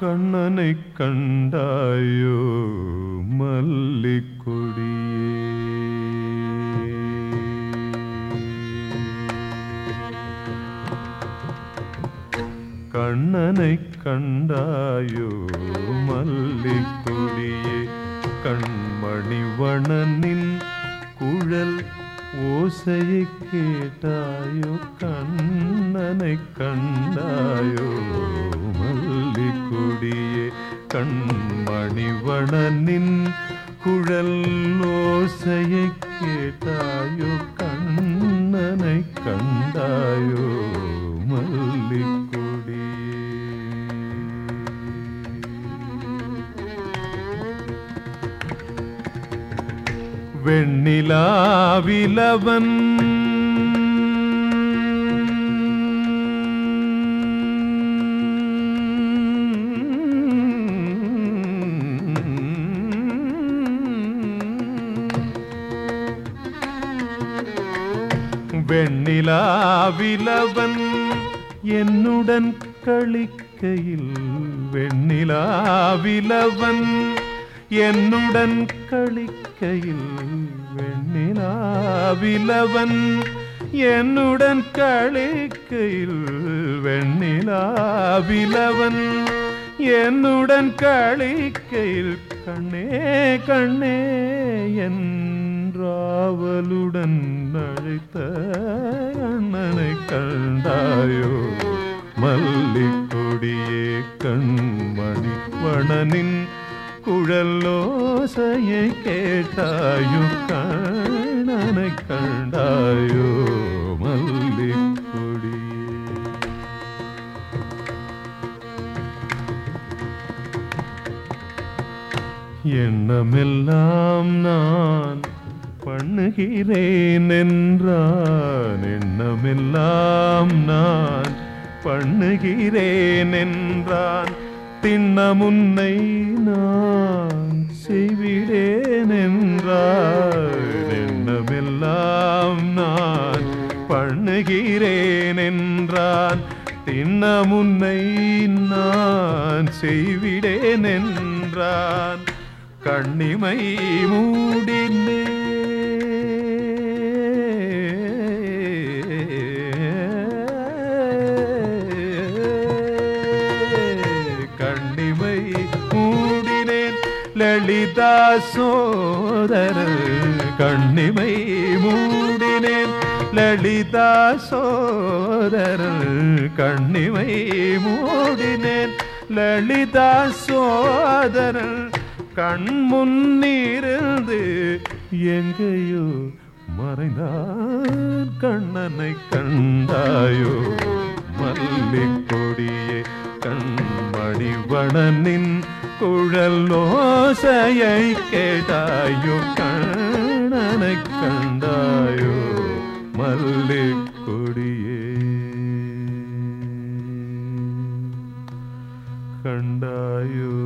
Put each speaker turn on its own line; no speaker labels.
கண்ணனை கண்டாயோ மல்லிக்கொடியே. கண்ணனை கண்டாயோ மல்லிக்கொடியே. கண்மணி வண்ணனின் குழல் ஓசையை கேட்டாயோ கண்ணனை கண்டாயோ மல்லிக்கொடியே கண்மணி வண்ணனின் குழல் ஓசையை கேட்டாயோ கண்ணனை கண்டாயோ வெண்ணிலாவிலவன். என்னுடன் கழிக்கையில் வெண்ணிலாவிலவன். என்னுடன் கழிக்கையில் வெண்ணிலாவிலவன். என்னுடன் கழிக்கையில் வெண்ணிலாவிலவன். என்னுடன் கழிக்கையில் கண்ணே கண்ணே என் ராவலுடன் அழைத்த அண்ணனை கண்டாயோ? மல்லிக்கொடியே கண்மணி வணனின் குழல்லோசையை கேட்டாயோ? கண்ணனை கண்டாயோ? மல்லிக்கொடியே. எண்ணமெல்லாம் நான் பண்ணுகிறேன் என்றான் எண்ணமெல்லாம் நான். பண்ணுகிறேன் என்றான் திண்ணமுன்னை நான் செய்விடேன் என்றான் எண்ணமெல்லாம் நான். பண்ணுகிறேன் என்றான் திண்ணமுன்னை நான் செய்விடேன் என்றான் கண்ணிமை மூடினே லலிதா சோதரர் கண்ணிமை மூடினேன். லலிதா சோதரர் கண்ணிமை மூடினேன். லலிதா சோதரர் கண் முன்னிருந்து எங்கேயோ மறைந்தான். கண்ணனை கண்டாயோ மல்லிக் கொடியே கண்மணி வணனின் குழல் ஓசையை கேட்டாயோ கண்ணனை கண்டாயோ மல்லி கொடியே கண்டாயோ.